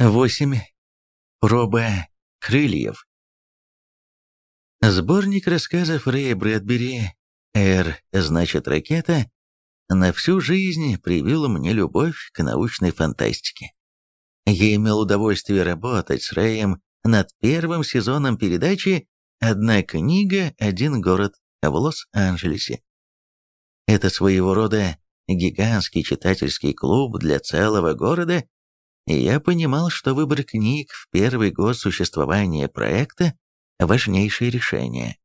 8. Проба крыльев. Сборник рассказов Рэя Брэдбери «Р» значит ракета на всю жизнь привил мне любовь к научной фантастике. Я имел удовольствие работать с Рэем над первым сезоном передачи «Одна книга, один город» в Лос-Анджелесе. Это своего рода гигантский читательский клуб для целого города я понимал, что выбор книг в первый год существования проекта – важнейшее решение,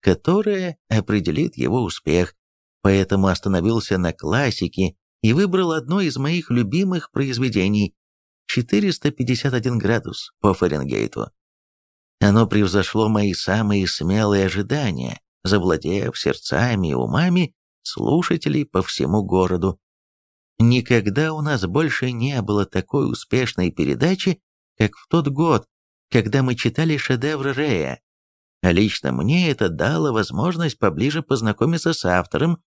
которое определит его успех, поэтому остановился на классике и выбрал одно из моих любимых произведений – 451 градус по Фаренгейту. Оно превзошло мои самые смелые ожидания, завладев сердцами и умами слушателей по всему городу. Никогда у нас больше не было такой успешной передачи, как в тот год, когда мы читали шедевр Рея. Лично мне это дало возможность поближе познакомиться с автором,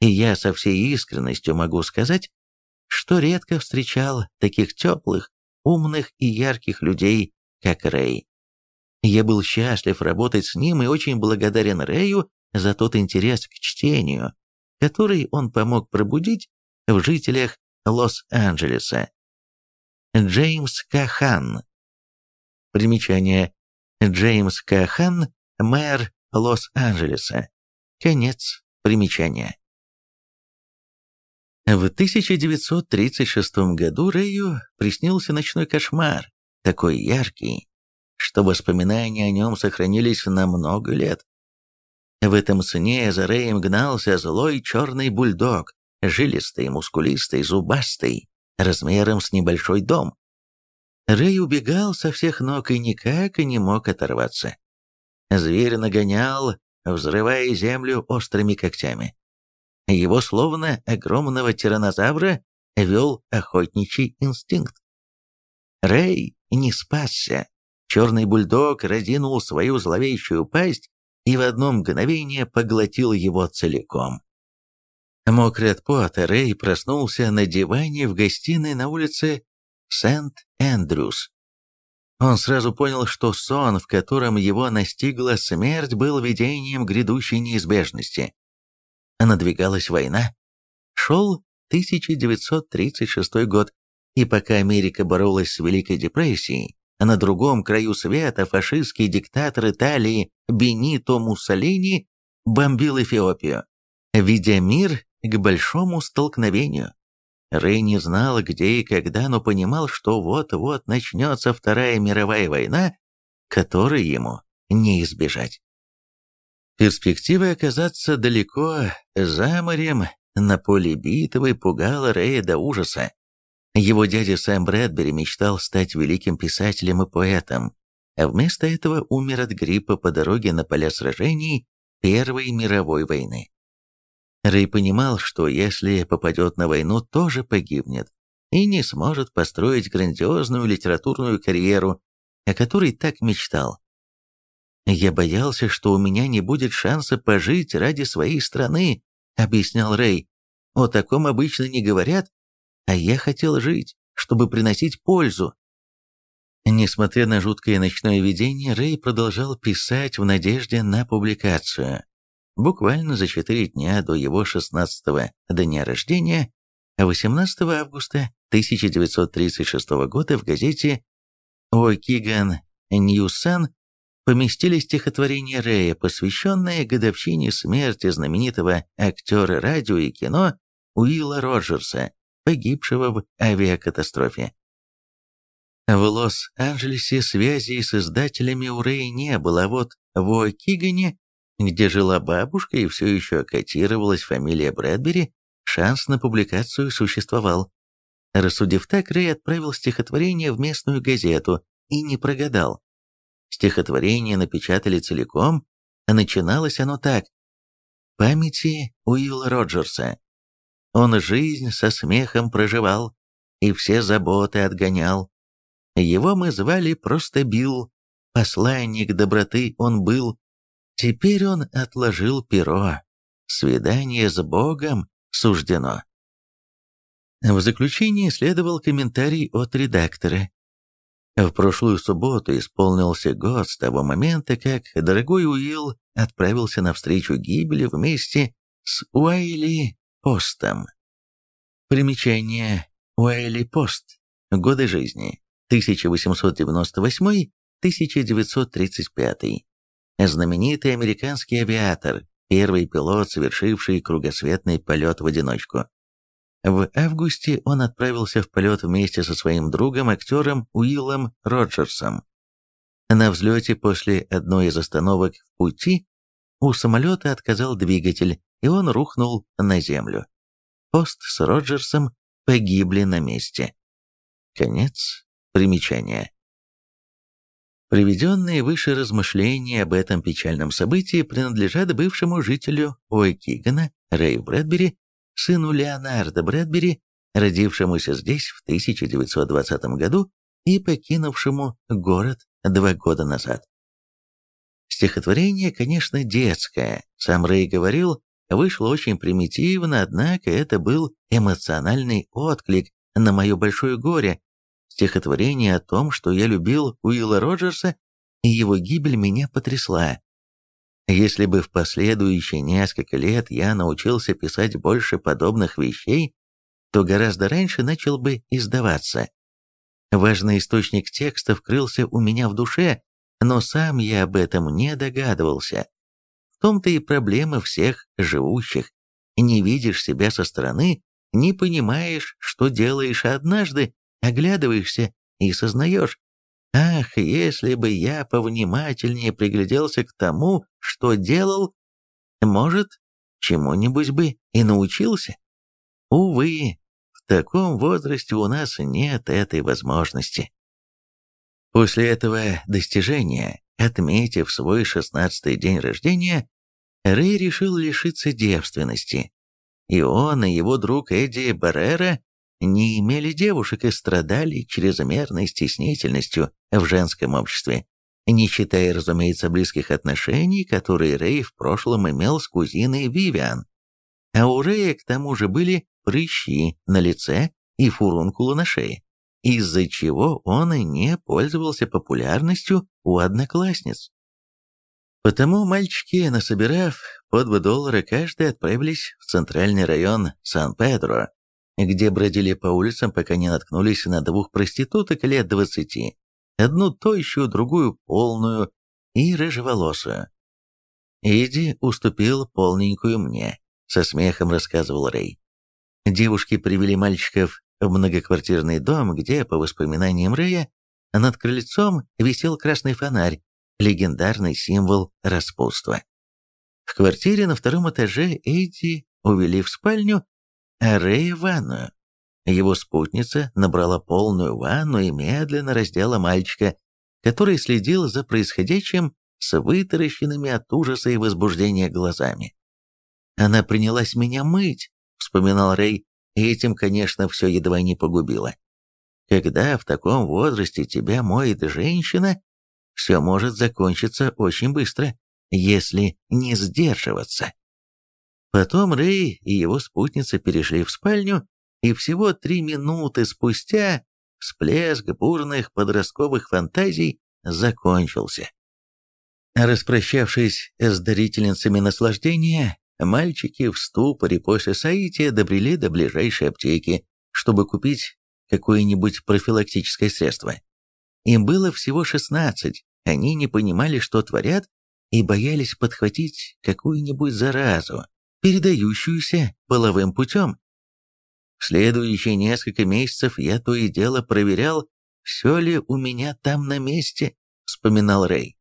и я со всей искренностью могу сказать, что редко встречал таких теплых, умных и ярких людей, как Рэй. Я был счастлив работать с ним и очень благодарен Рэю за тот интерес к чтению, который он помог пробудить в жителях Лос-Анджелеса. Джеймс Кахан. Примечание. Джеймс Кахан, мэр Лос-Анджелеса. Конец примечания. В 1936 году Рэю приснился ночной кошмар, такой яркий, что воспоминания о нем сохранились на много лет. В этом сне за Рэем гнался злой черный бульдог, жилистый, мускулистый, зубастый, размером с небольшой дом. Рэй убегал со всех ног и никак и не мог оторваться. Зверь нагонял, взрывая землю острыми когтями. Его, словно огромного тиранозавра, вел охотничий инстинкт. Рэй не спасся. Черный бульдог разинул свою зловещую пасть и в одно мгновение поглотил его целиком. Мокрый от пота, Рэй проснулся на диване в гостиной на улице Сент-Эндрюс. Он сразу понял, что сон, в котором его настигла смерть, был видением грядущей неизбежности. Надвигалась война. Шел 1936 год, и пока Америка боролась с Великой депрессией, на другом краю света фашистский диктатор Италии Бенито Муссолини бомбил Эфиопию. Видя мир к большому столкновению. Рэй не знал, где и когда, но понимал, что вот-вот начнется Вторая мировая война, которой ему не избежать. Перспектива оказаться далеко за морем на поле битвы пугала Рэя до ужаса. Его дядя Сэм Брэдбери мечтал стать великим писателем и поэтом, а вместо этого умер от гриппа по дороге на поля сражений Первой мировой войны. Рэй понимал, что если попадет на войну, тоже погибнет и не сможет построить грандиозную литературную карьеру, о которой так мечтал. «Я боялся, что у меня не будет шанса пожить ради своей страны», — объяснял Рэй. «О таком обычно не говорят, а я хотел жить, чтобы приносить пользу». Несмотря на жуткое ночное видение, Рэй продолжал писать в надежде на публикацию. Буквально за четыре дня до его 16-го дня рождения, 18 августа 1936 года в газете «Окиган Ньюсан» поместили стихотворение Рэя, посвященное годовщине смерти знаменитого актера радио и кино Уилла Роджерса, погибшего в авиакатастрофе. В Лос-Анджелесе связи с издателями у Рэя не было, а вот в Окигане где жила бабушка и все еще котировалась фамилия Брэдбери, шанс на публикацию существовал. Рассудив так, Рэй отправил стихотворение в местную газету и не прогадал. Стихотворение напечатали целиком, а начиналось оно так. «Памяти Уилла Роджерса. Он жизнь со смехом проживал и все заботы отгонял. Его мы звали просто Билл, посланник доброты он был, Теперь он отложил перо. Свидание с Богом суждено. В заключении следовал комментарий от редактора. В прошлую субботу исполнился год с того момента, как дорогой Уилл отправился навстречу гибели вместе с Уайли Постом. Примечание Уайли Пост. Годы жизни. 1898-1935. Знаменитый американский авиатор, первый пилот, совершивший кругосветный полет в одиночку. В августе он отправился в полет вместе со своим другом, актером Уиллом Роджерсом. На взлете после одной из остановок в пути у самолета отказал двигатель, и он рухнул на землю. Пост с Роджерсом погибли на месте. Конец примечания. Приведенные выше размышления об этом печальном событии принадлежат бывшему жителю Уэкигана Рэю Брэдбери, сыну Леонарда Брэдбери, родившемуся здесь в 1920 году и покинувшему город два года назад. Стихотворение, конечно, детское, сам Рэй говорил, вышло очень примитивно, однако это был эмоциональный отклик на мое большое горе, стихотворение о том, что я любил Уилла Роджерса, и его гибель меня потрясла. Если бы в последующие несколько лет я научился писать больше подобных вещей, то гораздо раньше начал бы издаваться. Важный источник текста вкрылся у меня в душе, но сам я об этом не догадывался. В том-то и проблема всех живущих. Не видишь себя со стороны, не понимаешь, что делаешь однажды, оглядываешься и сознаешь, Ах, если бы я повнимательнее пригляделся к тому, что делал, может, чему-нибудь бы и научился. Увы, в таком возрасте у нас нет этой возможности. После этого достижения, отметив свой шестнадцатый день рождения, Рэй решил лишиться девственности. И он, и его друг Эдди Баррера не имели девушек и страдали чрезмерной стеснительностью в женском обществе, не считая, разумеется, близких отношений, которые Рэй в прошлом имел с кузиной Вивиан. А у Рэя к тому же были прыщи на лице и фурункулы на шее, из-за чего он и не пользовался популярностью у одноклассниц. Потому мальчики, насобирав по 2 доллара каждый, отправились в центральный район Сан-Педро, где бродили по улицам, пока не наткнулись на двух проституток лет двадцати, одну тощую, другую полную и рыжеволосую. Иди уступил полненькую мне, со смехом рассказывал Рэй. Девушки привели мальчиков в многоквартирный дом, где, по воспоминаниям Рэя, над крыльцом висел красный фонарь, легендарный символ распутства. В квартире на втором этаже Эйди увели в спальню, Рэй в ванную. Его спутница набрала полную ванну и медленно раздела мальчика, который следил за происходящим с вытаращенными от ужаса и возбуждения глазами. «Она принялась меня мыть», — вспоминал Рэй, и этим, конечно, все едва не погубило. Когда в таком возрасте тебя моет женщина, все может закончиться очень быстро, если не сдерживаться. Потом Рэй и его спутница перешли в спальню, и всего три минуты спустя всплеск бурных подростковых фантазий закончился. Распрощавшись с дарительницами наслаждения, мальчики в ступоре после соития добрели до ближайшей аптеки, чтобы купить какое-нибудь профилактическое средство. Им было всего 16, они не понимали, что творят, и боялись подхватить какую-нибудь заразу, передающуюся половым путем. В следующие несколько месяцев я то и дело проверял, все ли у меня там на месте, вспоминал Рэй.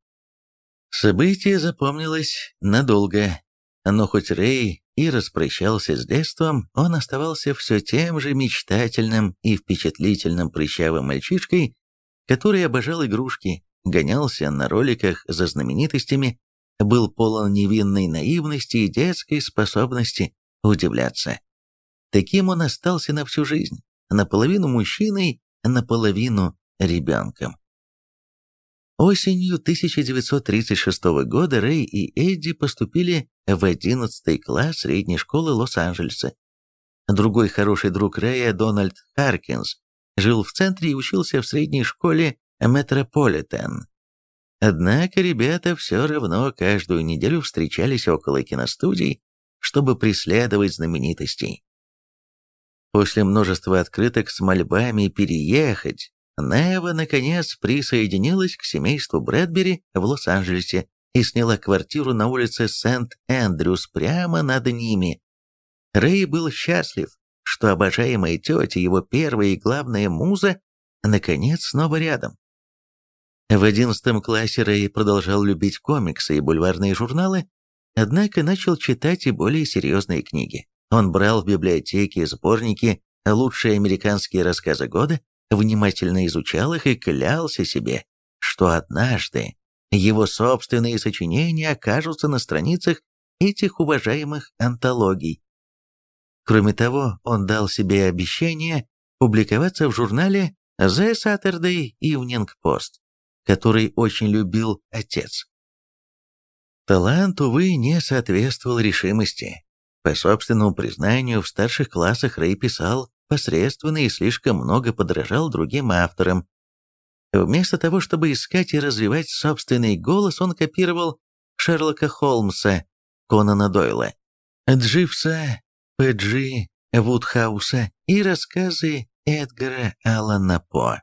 Событие запомнилось надолго, но хоть Рэй и распрощался с детством, он оставался все тем же мечтательным и впечатлительным прыщавым мальчишкой, который обожал игрушки, гонялся на роликах за знаменитостями был полон невинной наивности и детской способности удивляться. Таким он остался на всю жизнь, наполовину мужчиной, наполовину ребенком. Осенью 1936 года Рэй и Эдди поступили в 11 класс средней школы Лос-Анджелеса. Другой хороший друг Рэя, Дональд Харкинс, жил в центре и учился в средней школе Метрополитен. Однако ребята все равно каждую неделю встречались около киностудий, чтобы преследовать знаменитостей. После множества открыток с мольбами переехать, Нева, наконец, присоединилась к семейству Брэдбери в Лос-Анджелесе и сняла квартиру на улице Сент-Эндрюс прямо над ними. Рэй был счастлив, что обожаемая тетя, его первая и главная муза, наконец снова рядом. В одиннадцатом классе Рэй продолжал любить комиксы и бульварные журналы, однако начал читать и более серьезные книги. Он брал в библиотеке сборники «Лучшие американские рассказы года», внимательно изучал их и клялся себе, что однажды его собственные сочинения окажутся на страницах этих уважаемых антологий. Кроме того, он дал себе обещание публиковаться в журнале The Saturday Evening Post, который очень любил отец. Талант, увы, не соответствовал решимости. По собственному признанию, в старших классах Рэй писал посредственно и слишком много подражал другим авторам. Вместо того, чтобы искать и развивать собственный голос, он копировал Шерлока Холмса, Конана Дойла, Дживса, П.Джи, Вудхауса и рассказы Эдгара Аллана По.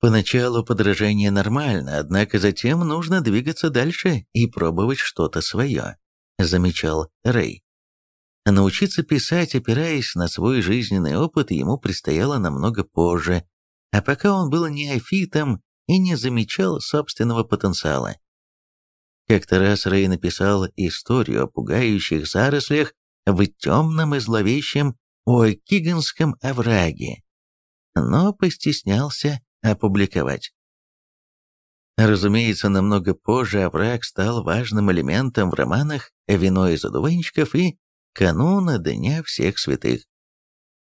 Поначалу подражание нормально, однако затем нужно двигаться дальше и пробовать что-то свое, замечал Рэй. Научиться писать, опираясь на свой жизненный опыт, ему предстояло намного позже, а пока он был неофитом и не замечал собственного потенциала. Как-то раз Рэй написал историю о пугающих зарослях в темном и зловещем О'Киганском овраге, но постеснялся опубликовать. Разумеется, намного позже овраг стал важным элементом в романах «Вино из одуванчиков» и кануна Дня всех святых,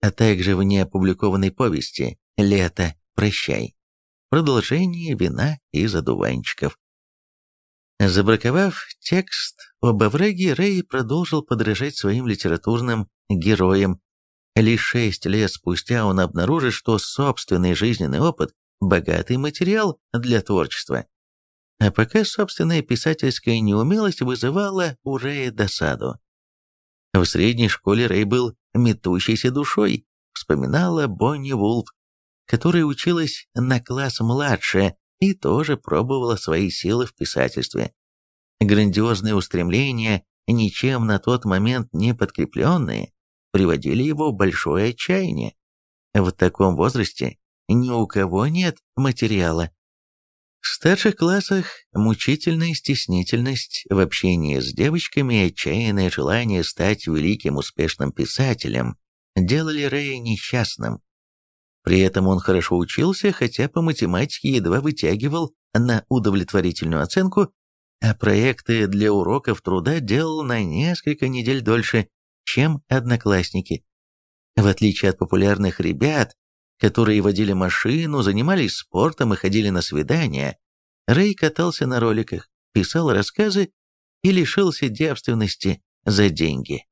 а также в неопубликованной повести «Лето, прощай», продолжение вина из одуванчиков. Забраковав текст об овраге, Рэй продолжил подражать своим литературным героям. Лишь шесть лет спустя он обнаружит, что собственный жизненный опыт – богатый материал для творчества. А пока собственная писательская неумелость вызывала у Рэя досаду. В средней школе Рэй был метущейся душой, вспоминала Бонни Вулф, которая училась на класс младше и тоже пробовала свои силы в писательстве. Грандиозные устремления, ничем на тот момент не подкрепленные, приводили его в большое отчаяние. В таком возрасте ни у кого нет материала, в старших классах мучительная стеснительность в общении с девочками и отчаянное желание стать великим успешным писателем делали Рэя несчастным. При этом он хорошо учился, хотя по математике едва вытягивал на удовлетворительную оценку, а проекты для уроков труда делал на несколько недель дольше, чем одноклассники. В отличие от популярных ребят, которые водили машину, занимались спортом и ходили на свидания, Рэй катался на роликах, писал рассказы и лишился девственности за деньги.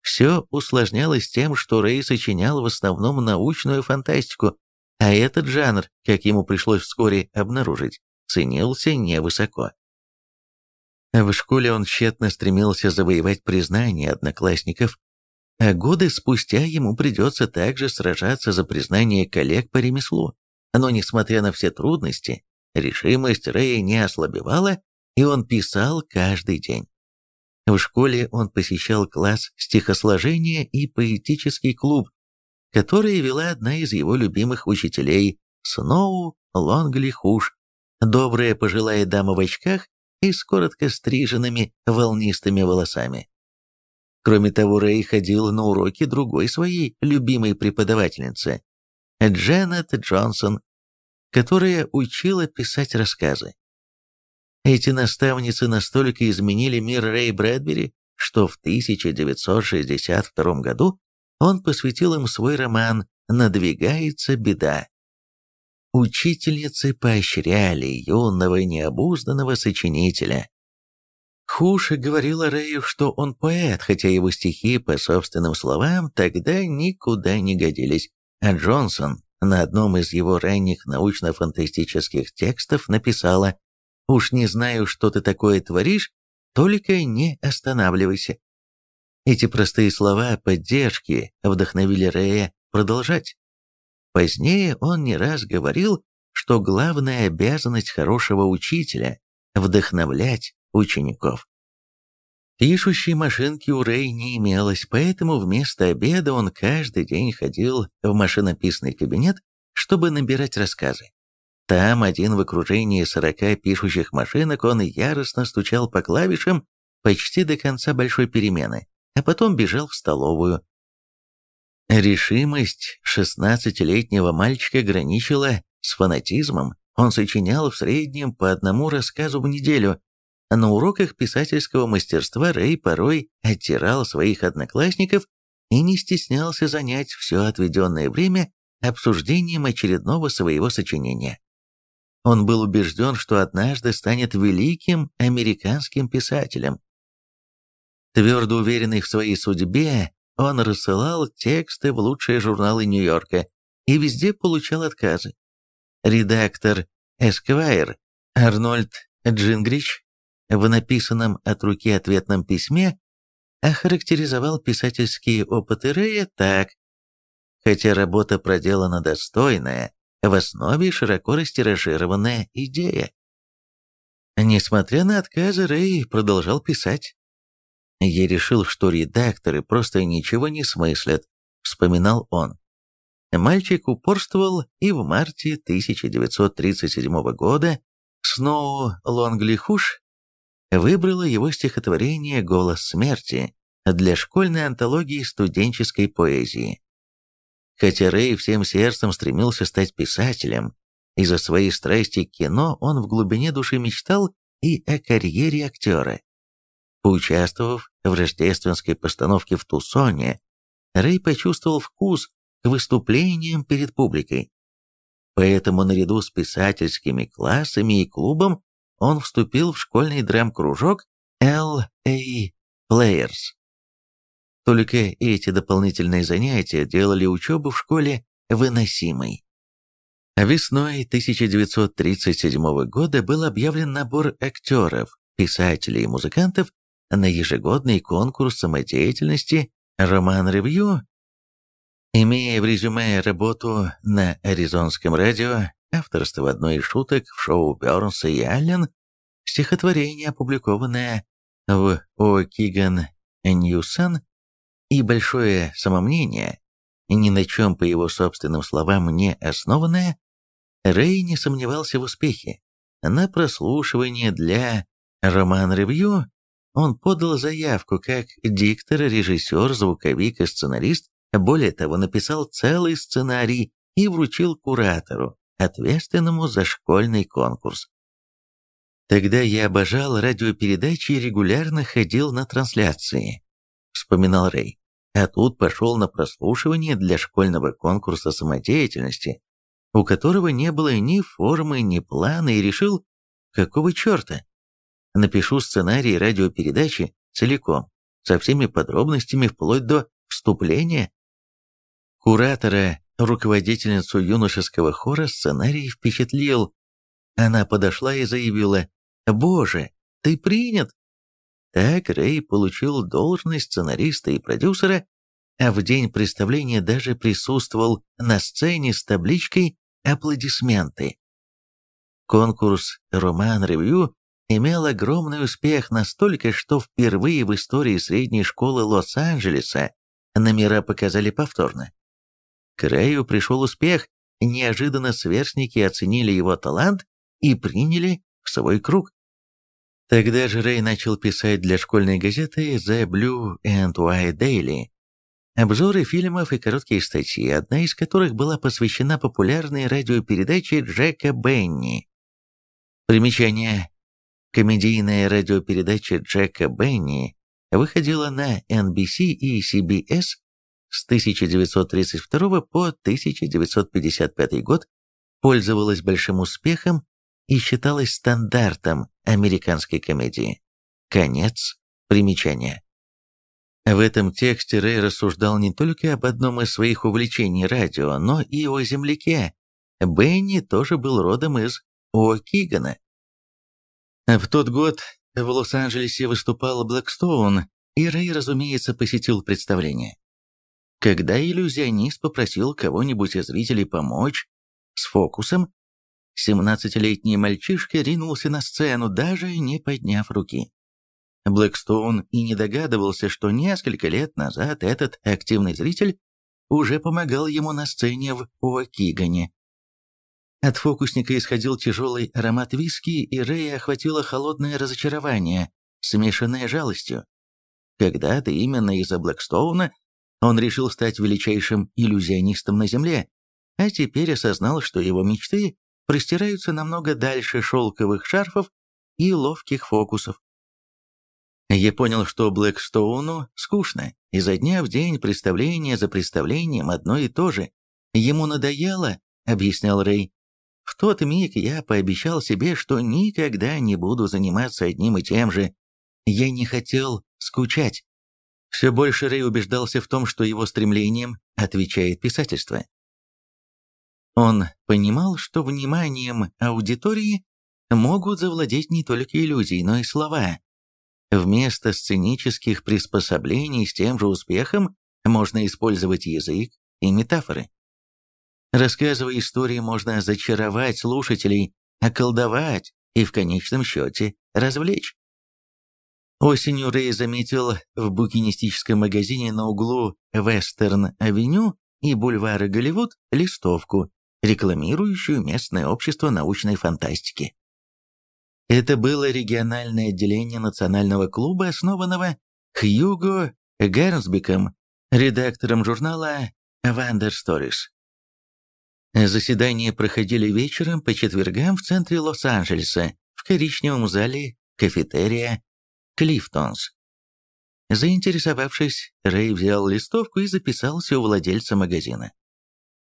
Все усложнялось тем, что Рэй сочинял в основном научную фантастику, а этот жанр, как ему пришлось вскоре обнаружить, ценился невысоко. В школе он тщетно стремился завоевать признание одноклассников а годы спустя ему придется также сражаться за признание коллег по ремеслу. Но, несмотря на все трудности, решимость Рэя не ослабевала, и он писал каждый день. В школе он посещал класс стихосложения и поэтический клуб, который вела одна из его любимых учителей Сноу Лонгли Хуш, добрая пожилая дама в очках и с коротко стриженными волнистыми волосами. Кроме того, Рэй ходил на уроки другой своей любимой преподавательницы, Дженнет Джонсон, которая учила писать рассказы. Эти наставницы настолько изменили мир Рэй Брэдбери, что в 1962 году он посвятил им свой роман «Надвигается беда». Учительницы поощряли юного необузданного сочинителя, Хуша говорила Рэю, что он поэт, хотя его стихи, по собственным словам, тогда никуда не годились, а Джонсон на одном из его ранних научно-фантастических текстов написала «Уж не знаю, что ты такое творишь, только не останавливайся». Эти простые слова поддержки вдохновили Рэя продолжать. Позднее он не раз говорил, что главная обязанность хорошего учителя – вдохновлять учеников. Пишущей машинки у Рэй не имелось, поэтому вместо обеда он каждый день ходил в машинописный кабинет, чтобы набирать рассказы. Там, один в окружении сорока пишущих машинок, он яростно стучал по клавишам почти до конца большой перемены, а потом бежал в столовую. Решимость шестнадцатилетнего мальчика граничила с фанатизмом. Он сочинял в среднем по одному рассказу в неделю. На уроках писательского мастерства Рэй порой оттирал своих одноклассников и не стеснялся занять все отведенное время обсуждением очередного своего сочинения. Он был убежден, что однажды станет великим американским писателем. Твердо уверенный в своей судьбе, он рассылал тексты в лучшие журналы Нью-Йорка и везде получал отказы. Редактор Esquire Арнольд Джингрич в написанном от руки ответном письме охарактеризовал писательские опыты Рэя так. Хотя работа проделана достойная, в основе широко растиражированная идея. Несмотря на отказы, Рэй продолжал писать. «Я решил, что редакторы просто ничего не смыслят», — вспоминал он. Мальчик упорствовал, и в марте 1937 года Сноу Лонгли Хуш выбрала его стихотворение «Голос смерти» для школьной антологии студенческой поэзии. Хотя Рэй всем сердцем стремился стать писателем, из-за своей страсти к кино он в глубине души мечтал и о карьере актера. Поучаствовав в рождественской постановке в Тусоне, Рэй почувствовал вкус к выступлениям перед публикой. Поэтому наряду с писательскими классами и клубом он вступил в школьный драм-кружок L.A. Players. Только эти дополнительные занятия делали учебу в школе выносимой. Весной 1937 года был объявлен набор актеров, писателей и музыкантов на ежегодный конкурс самодеятельности «Роман-ревью» Имея в резюме работу на Аризонском радио, авторство одной из шуток в шоу Бернса и Аллен, стихотворение, опубликованное в О'Киган Ньюсон, и большое самомнение, ни на чем, по его собственным словам, не основанное, Рэй не сомневался в успехе. На прослушивание для роман-ревью он подал заявку как диктор, режиссер, звуковик и сценарист более того, написал целый сценарий и вручил куратору, ответственному за школьный конкурс. Тогда я обожал радиопередачи и регулярно ходил на трансляции, вспоминал Рэй. А тут пошел на прослушивание для школьного конкурса самодеятельности, у которого не было ни формы, ни плана, и решил, какого черта? Напишу сценарий радиопередачи целиком, со всеми подробностями вплоть до вступления Куратора, руководительницу юношеского хора, сценарий впечатлил. Она подошла и заявила «Боже, ты принят!» Так Рэй получил должность сценариста и продюсера, а в день представления даже присутствовал на сцене с табличкой «Аплодисменты». Конкурс «Роман-ревью» имел огромный успех настолько, что впервые в истории средней школы Лос-Анджелеса номера показали повторно. К Рэю пришел успех, неожиданно сверстники оценили его талант и приняли в свой круг. Тогда же Рэй начал писать для школьной газеты The Blue and White Daily обзоры фильмов и короткие статьи, одна из которых была посвящена популярной радиопередаче Джека Бенни. Примечание. Комедийная радиопередача Джека Бенни выходила на NBC и CBS с 1932 по 1955 год, пользовалась большим успехом и считалась стандартом американской комедии. Конец примечания. В этом тексте Рэй рассуждал не только об одном из своих увлечений радио, но и о земляке. Бенни тоже был родом из О'Кигана. В тот год в Лос-Анджелесе выступал Блэкстоун, и Рэй, разумеется, посетил представление. Когда иллюзионист попросил кого-нибудь из зрителей помочь с фокусом, 17-летний мальчишка ринулся на сцену, даже не подняв руки. Блэкстоун и не догадывался, что несколько лет назад этот активный зритель уже помогал ему на сцене в Уакигане. От фокусника исходил тяжелый аромат виски, и Рэя охватило холодное разочарование, смешанное жалостью. Когда-то именно из-за Блэкстоуна он решил стать величайшим иллюзионистом на Земле, а теперь осознал, что его мечты простираются намного дальше шелковых шарфов и ловких фокусов. Я понял, что Блэкстоуну скучно, изо дня в день представление за представлением одно и то же. Ему надоело, объяснял Рэй. В тот миг я пообещал себе, что никогда не буду заниматься одним и тем же. Я не хотел скучать. Все больше Рэй убеждался в том, что его стремлением отвечает писательство. Он понимал, что вниманием аудитории могут завладеть не только иллюзии, но и слова, Вместо сценических приспособлений с тем же успехом можно использовать язык и метафоры. Рассказывая истории, можно зачаровать слушателей, околдовать и в конечном счете развлечь. Осенью Рэй заметил в букинистическом магазине на углу Вестерн-авеню и бульвара Голливуд листовку, рекламирующую местное общество научной фантастики. Это было региональное отделение национального клуба, основанного Хьюго Гернсбиком, редактором журнала «Wonder Stories. Заседания проходили вечером по четвергам в центре Лос-Анджелеса, в коричневом зале кафетерия «Клифтонс». Заинтересовавшись, Рэй взял листовку и записался у владельца магазина.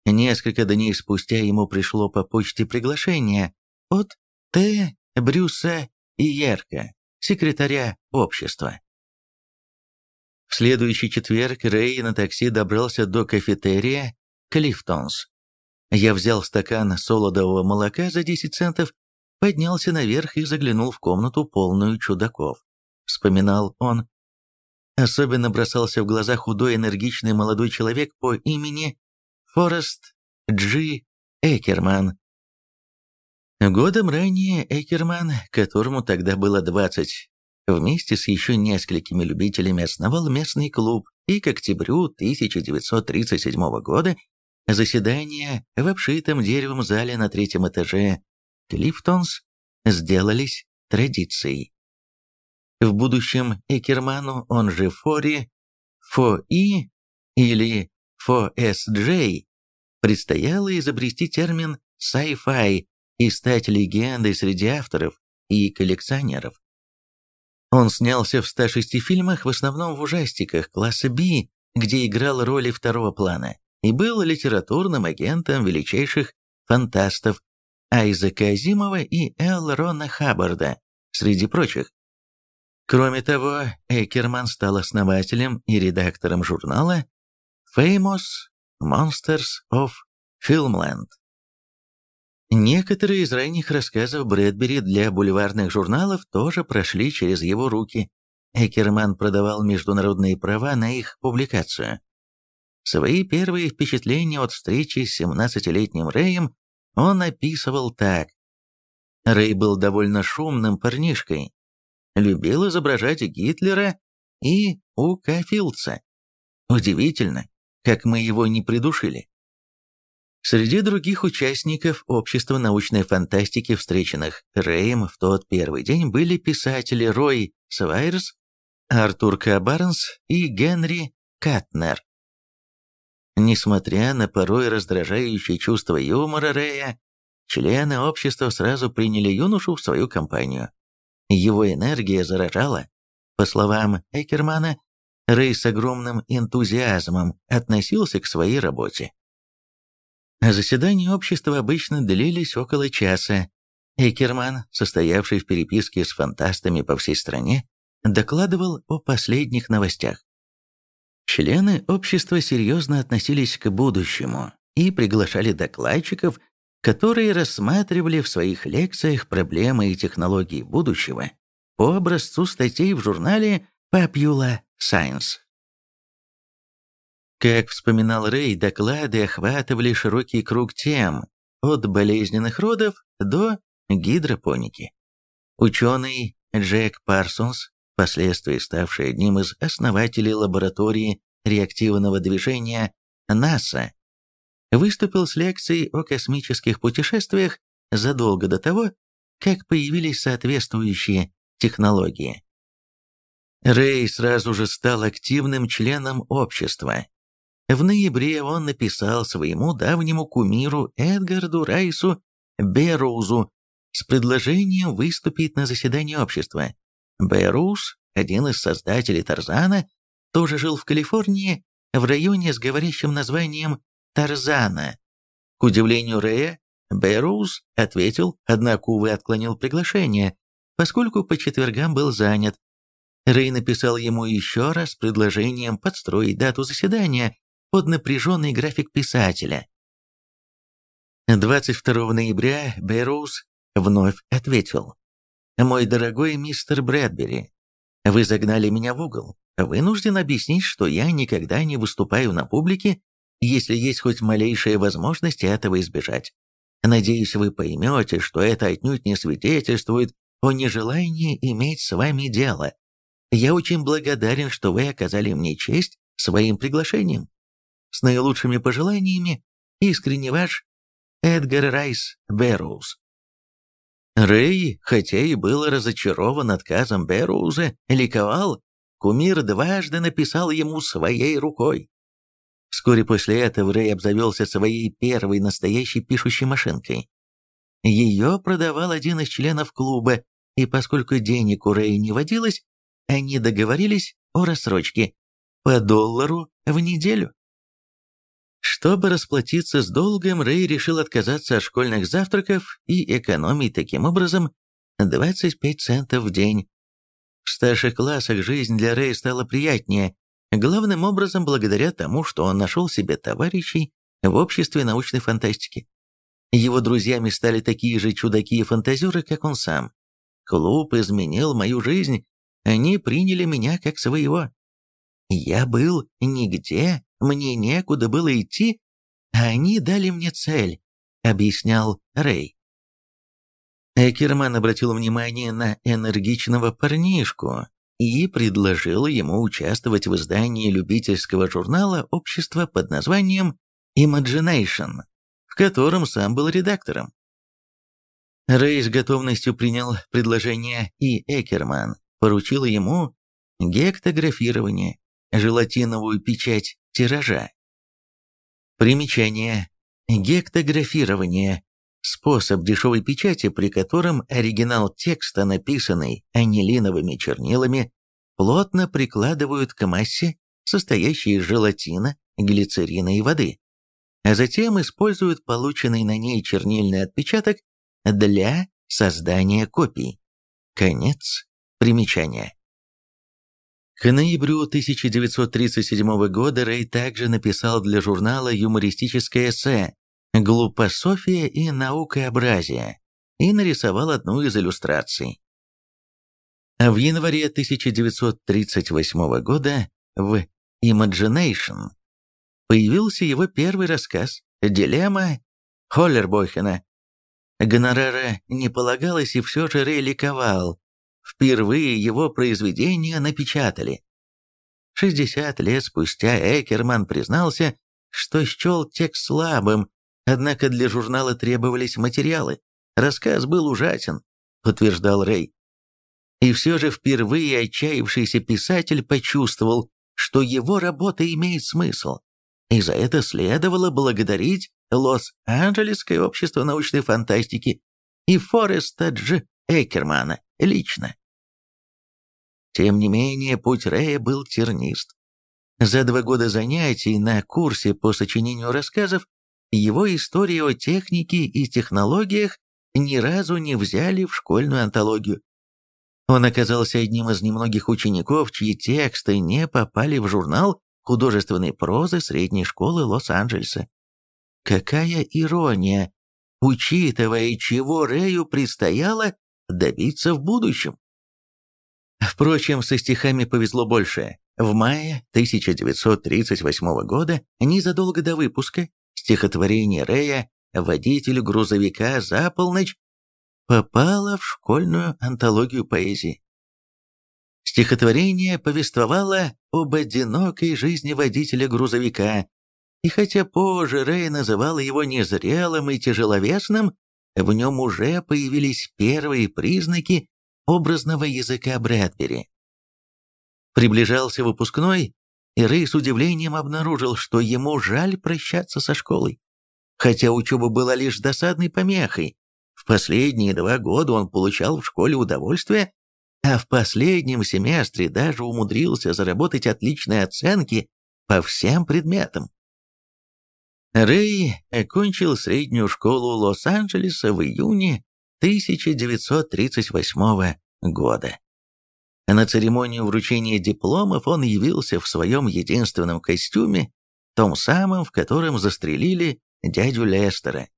Несколько дней спустя ему пришло по почте приглашение от Т. Брюса и Ерка, секретаря общества. В следующий четверг Рэй на такси добрался до кафетерия «Клифтонс». Я взял стакан солодового молока за 10 центов, поднялся наверх и заглянул в комнату, полную чудаков. Вспоминал он. Особенно бросался в глаза худой энергичный молодой человек по имени Форест Джи Экерман, Годом ранее Экерман, которому тогда было 20, вместе с еще несколькими любителями основал местный клуб, и к октябрю 1937 года заседания в обшитом деревом зале на третьем этаже Клифтонс сделались традицией. В будущем Экерману, он же Фори, Фо-И или Фо-С-Джей, предстояло изобрести термин sci-fi и стать легендой среди авторов и коллекционеров. Он снялся в 106 фильмах, в основном в ужастиках класса B, где играл роли второго плана, и был литературным агентом величайших фантастов Айзека Азимова и Эл Рона Хаббарда, среди прочих. Кроме того, Экерман стал основателем и редактором журнала Famous Monsters of Filmland. Некоторые из ранних рассказов Брэдбери для бульварных журналов тоже прошли через его руки. Экерман продавал международные права на их публикацию. Свои первые впечатления от встречи с 17-летним Рэем он описывал так. Рэй был довольно шумным парнишкой, любил изображать Гитлера и Ука Филдса. Удивительно, как мы его не придушили. Среди других участников общества научной фантастики, встреченных Рэем в тот первый день, были писатели Рой Свайрс, Артур К. Барнс и Генри Катнер. Несмотря на порой раздражающее чувство юмора Рэя, члены общества сразу приняли юношу в свою компанию. Его энергия заражала. По словам Экермана, Рэй с огромным энтузиазмом относился к своей работе. Заседания общества обычно длились около часа. Экерман, состоявший в переписке с фантастами по всей стране, докладывал о последних новостях. Члены общества серьезно относились к будущему и приглашали докладчиков, которые рассматривали в своих лекциях проблемы и технологии будущего по образцу статей в журнале Popular Science. Как вспоминал Рэй, доклады охватывали широкий круг тем, от болезненных родов до гидропоники. Ученый Джек Парсонс, впоследствии ставший одним из основателей лаборатории реактивного движения НАСА, выступил с лекцией о космических путешествиях задолго до того, как появились соответствующие технологии. Рэй сразу же стал активным членом общества. В ноябре он написал своему давнему кумиру Эдгарду Райсу Берроузу с предложением выступить на заседании общества. Берроуз, один из создателей Тарзана, тоже жил в Калифорнии, в районе с говорящим названием Тарзана. К удивлению Рэя, Берроуз ответил, однако, увы, отклонил приглашение, поскольку по четвергам был занят. Рэй написал ему еще раз с предложением подстроить дату заседания под напряженный график писателя. 22 ноября Берроуз вновь ответил. «Мой дорогой мистер Брэдбери, вы загнали меня в угол. Вынужден объяснить, что я никогда не выступаю на публике, если есть хоть малейшая возможность этого избежать. Надеюсь, вы поймете, что это отнюдь не свидетельствует о нежелании иметь с вами дело. Я очень благодарен, что вы оказали мне честь своим приглашением. С наилучшими пожеланиями, искренне ваш Эдгар Райс Берроуз. Рэй, хотя и был разочарован отказом Берроуза, ликовал. Кумир дважды написал ему своей рукой. Вскоре после этого Рэй обзавелся своей первой настоящей пишущей машинкой. Ее продавал один из членов клуба, и поскольку денег у Рэя не водилось, они договорились о рассрочке по доллару в неделю. Чтобы расплатиться с долгом, Рэй решил отказаться от школьных завтраков и экономить таким образом 25 центов в день. В старших классах жизнь для Рэя стала приятнее, главным образом благодаря тому, что он нашел себе товарищей в обществе научной фантастики. Его друзьями стали такие же чудаки и фантазеры, как он сам. Клуб изменил мою жизнь, они приняли меня как своего. Я был нигде, мне некуда было идти, а они дали мне цель, объяснял Рэй. Экерман обратил внимание на энергичного парнишку и предложил ему участвовать в издании любительского журнала общества под названием Imagination, в котором сам был редактором. Рэй с готовностью принял предложение, и Экерман поручил ему гектографирование, желатиновую печать тиража. Примечание. Гектографирование. Способ дешевой печати, при котором оригинал текста, написанный анилиновыми чернилами, плотно прикладывают к массе, состоящей из желатина, глицерина и воды, а затем используют полученный на ней чернильный отпечаток для создания копий. Конец примечания. К ноябрю 1937 года Рэй также написал для журнала юмористическое эссе «Глупософия и наукообразие» и нарисовал одну из иллюстраций. А в январе 1938 года в Imagination появился его первый рассказ «Дилемма Холлербохена». Гонорара не полагалось, и все же Рэй ликовал, Впервые его произведения напечатали. 60 лет спустя Экерман признался, что счел текст слабым, однако для журнала требовались материалы. Рассказ был ужасен, утверждал Рэй. И все же впервые отчаявшийся писатель почувствовал, что его работа имеет смысл. И за это следовало благодарить Лос-Анджелесское общество научной фантастики и Фореста Дж. Экермана лично. Тем не менее, путь Рэя был тернист. За два года занятий на курсе по сочинению рассказов его истории о технике и технологиях ни разу не взяли в школьную антологию. Он оказался одним из немногих учеников, чьи тексты не попали в журнал, художественной прозы средней школы Лос-Анджелеса. Какая ирония, учитывая, чего Рэю предстояло добиться в будущем. Впрочем, со стихами повезло больше. В мае 1938 года, незадолго до выпуска, стихотворение Рэя «Водитель грузовика за полночь» попало в школьную антологию поэзии. Стихотворение повествовало об одинокой жизни водителя грузовика, и хотя позже Рэй называл его незрелым и тяжеловесным, в нем уже появились первые признаки образного языка Брэдбери. Приближался выпускной, и Рэй с удивлением обнаружил, что ему жаль прощаться со школой. Хотя учеба была лишь досадной помехой, в последние два года он получал в школе удовольствие, а в последнем семестре даже умудрился заработать отличные оценки по всем предметам. Рэй окончил среднюю школу Лос-Анджелеса в июне 1938 года. На церемонию вручения дипломов он явился в своем единственном костюме, том самом, в котором застрелили дядю Лестера.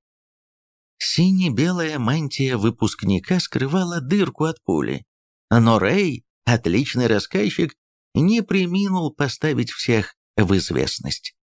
Сине-белая мантия выпускника скрывала дырку от пули, но Рэй, отличный рассказчик, не приминул поставить всех в известность.